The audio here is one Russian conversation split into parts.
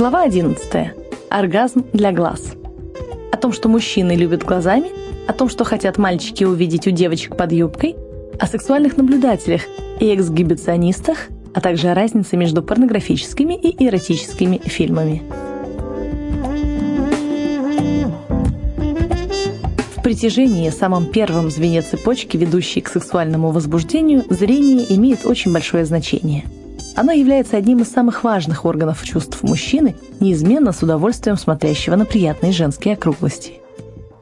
Глава 11. Оргазм для глаз. О том, что мужчины любят глазами, о том, что хотят мальчики увидеть у девочек под юбкой, о сексуальных наблюдателях и эксгибиционистах, а также о разнице между порнографическими и эротическими фильмами. В притяжении, самом первом звене цепочки, ведущей к сексуальному возбуждению, зрение имеет очень большое значение – оно является одним из самых важных органов чувств мужчины, неизменно с удовольствием смотрящего на приятные женские округлости.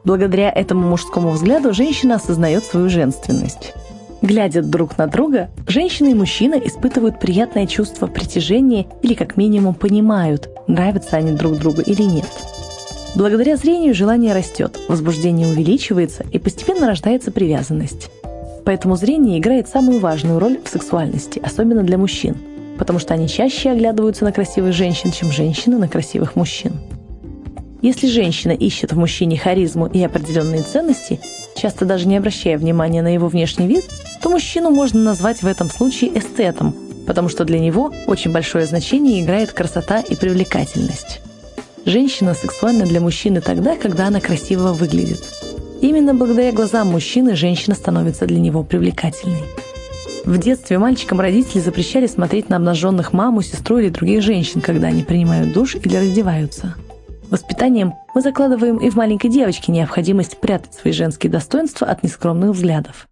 Благодаря этому мужскому взгляду женщина осознает свою женственность. Глядя друг на друга, женщина и мужчина испытывают приятное чувство притяжения или как минимум понимают, нравятся они друг другу или нет. Благодаря зрению желание растет, возбуждение увеличивается и постепенно рождается привязанность. Поэтому зрение играет самую важную роль в сексуальности, особенно для мужчин – потому что они чаще оглядываются на красивых женщин, чем женщины на красивых мужчин. Если женщина ищет в мужчине харизму и определенные ценности, часто даже не обращая внимания на его внешний вид, то мужчину можно назвать в этом случае эстетом, потому что для него очень большое значение играет красота и привлекательность. Женщина сексуальна для мужчины тогда, когда она красиво выглядит. Именно благодаря глазам мужчины женщина становится для него привлекательной. В детстве мальчикам родители запрещали смотреть на обнаженных маму, сестру или других женщин, когда они принимают душ или раздеваются. Воспитанием мы закладываем и в маленькой девочке необходимость прятать свои женские достоинства от нескромных взглядов.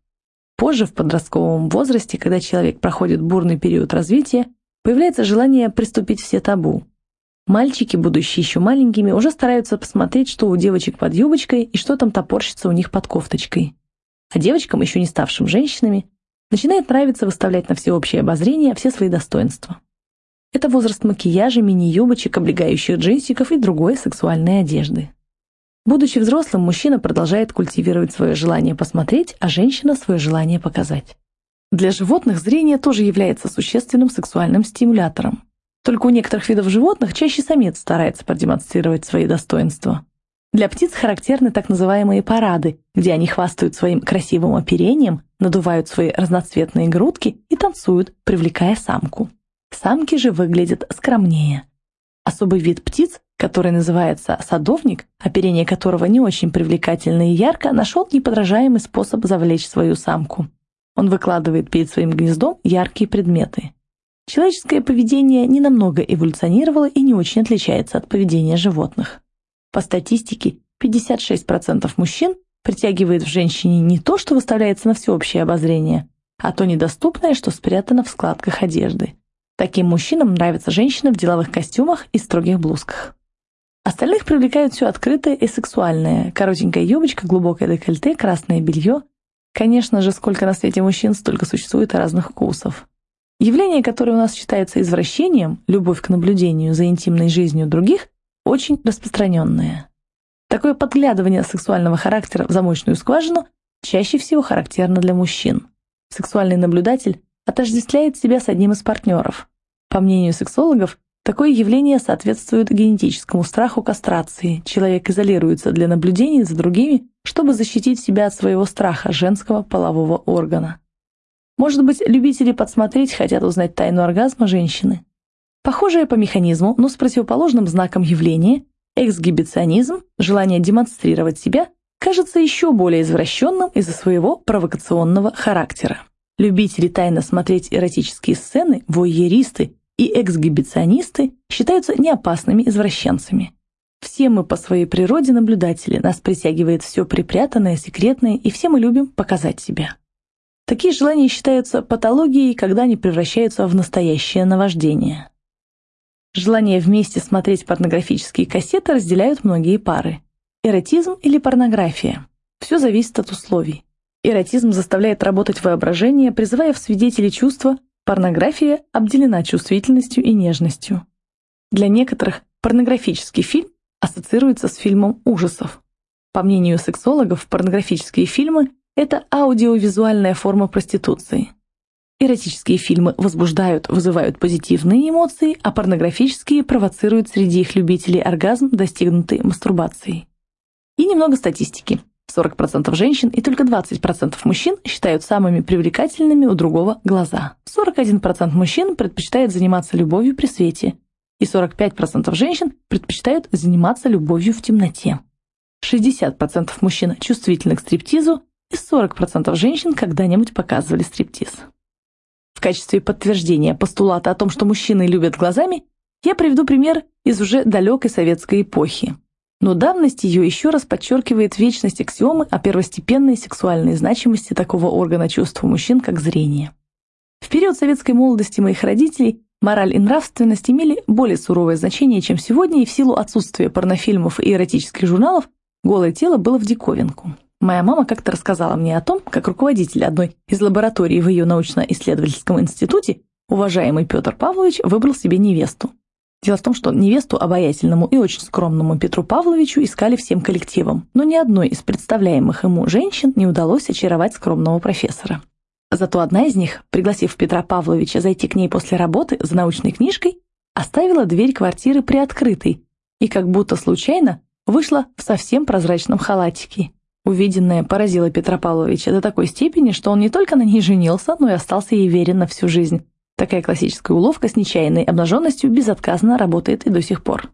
Позже, в подростковом возрасте, когда человек проходит бурный период развития, появляется желание приступить все табу. Мальчики, будущие еще маленькими, уже стараются посмотреть, что у девочек под юбочкой и что там топорщится у них под кофточкой. А девочкам, еще не ставшим женщинами, начинает нравиться выставлять на всеобщее обозрение все свои достоинства. Это возраст макияжа, мини-юбочек, облегающих джинсиков и другой сексуальной одежды. Будучи взрослым, мужчина продолжает культивировать свое желание посмотреть, а женщина – свое желание показать. Для животных зрение тоже является существенным сексуальным стимулятором. Только у некоторых видов животных чаще самец старается продемонстрировать свои достоинства. Для птиц характерны так называемые парады, где они хвастают своим красивым оперением, надувают свои разноцветные грудки и танцуют, привлекая самку. Самки же выглядят скромнее. Особый вид птиц, который называется садовник, оперение которого не очень привлекательно и ярко, нашел неподражаемый способ завлечь свою самку. Он выкладывает перед своим гнездом яркие предметы. Человеческое поведение ненамного эволюционировало и не очень отличается от поведения животных. По статистике, 56% мужчин притягивает в женщине не то, что выставляется на всеобщее обозрение, а то недоступное, что спрятано в складках одежды. Таким мужчинам нравятся женщины в деловых костюмах и строгих блузках. Остальных привлекают все открытое и сексуальное. Коротенькая юбочка, глубокое декольте, красное белье. Конечно же, сколько на свете мужчин, столько существует разных вкусов. Явление, которое у нас считается извращением, любовь к наблюдению за интимной жизнью других, очень распространенное. Такое подглядывание сексуального характера в замочную скважину чаще всего характерно для мужчин. Сексуальный наблюдатель отождествляет себя с одним из партнеров. По мнению сексологов, такое явление соответствует генетическому страху кастрации. Человек изолируется для наблюдений за другими, чтобы защитить себя от своего страха женского полового органа. Может быть, любители подсмотреть хотят узнать тайну оргазма женщины. Похожее по механизму, но с противоположным знаком явления, эксгибиционизм, желание демонстрировать себя, кажется еще более извращенным из-за своего провокационного характера. Любители тайно смотреть эротические сцены, войеристы и эксгибиционисты считаются неопасными извращенцами. Все мы по своей природе наблюдатели, нас притягивает все припрятанное, секретное, и все мы любим показать себя. Такие желания считаются патологией, когда они превращаются в настоящее наваждение. Желание вместе смотреть порнографические кассеты разделяют многие пары. Эротизм или порнография. Все зависит от условий. Эротизм заставляет работать воображение, призывая в свидетели чувства, порнография обделена чувствительностью и нежностью. Для некоторых порнографический фильм ассоциируется с фильмом ужасов. По мнению сексологов, порнографические фильмы – это аудиовизуальная форма проституции. Эротические фильмы возбуждают, вызывают позитивные эмоции, а порнографические провоцируют среди их любителей оргазм, достигнутый мастурбацией. И немного статистики. 40% женщин и только 20% мужчин считают самыми привлекательными у другого глаза. 41% мужчин предпочитает заниматься любовью при свете. и 45% женщин предпочитают заниматься любовью в темноте. 60% мужчин чувствительны к стриптизу, и 40% женщин когда-нибудь показывали стриптиз. В качестве подтверждения постулата о том, что мужчины любят глазами, я приведу пример из уже далекой советской эпохи. Но давность ее еще раз подчеркивает вечность аксиомы о первостепенной сексуальной значимости такого органа чувств у мужчин, как зрение. В период советской молодости моих родителей мораль и нравственность имели более суровое значение, чем сегодня, и в силу отсутствия порнофильмов и эротических журналов голое тело было в диковинку. Моя мама как-то рассказала мне о том, как руководитель одной из лабораторий в ее научно-исследовательском институте, уважаемый Петр Павлович, выбрал себе невесту. Дело в том, что невесту обаятельному и очень скромному Петру Павловичу искали всем коллективом, но ни одной из представляемых ему женщин не удалось очаровать скромного профессора. Зато одна из них, пригласив Петра Павловича зайти к ней после работы за научной книжкой, оставила дверь квартиры приоткрытой и как будто случайно вышла в совсем прозрачном халатике. Увиденное поразило Петра Павловича до такой степени, что он не только на ней женился, но и остался ей верен на всю жизнь. Такая классическая уловка с нечаянной обнаженностью безотказно работает и до сих пор.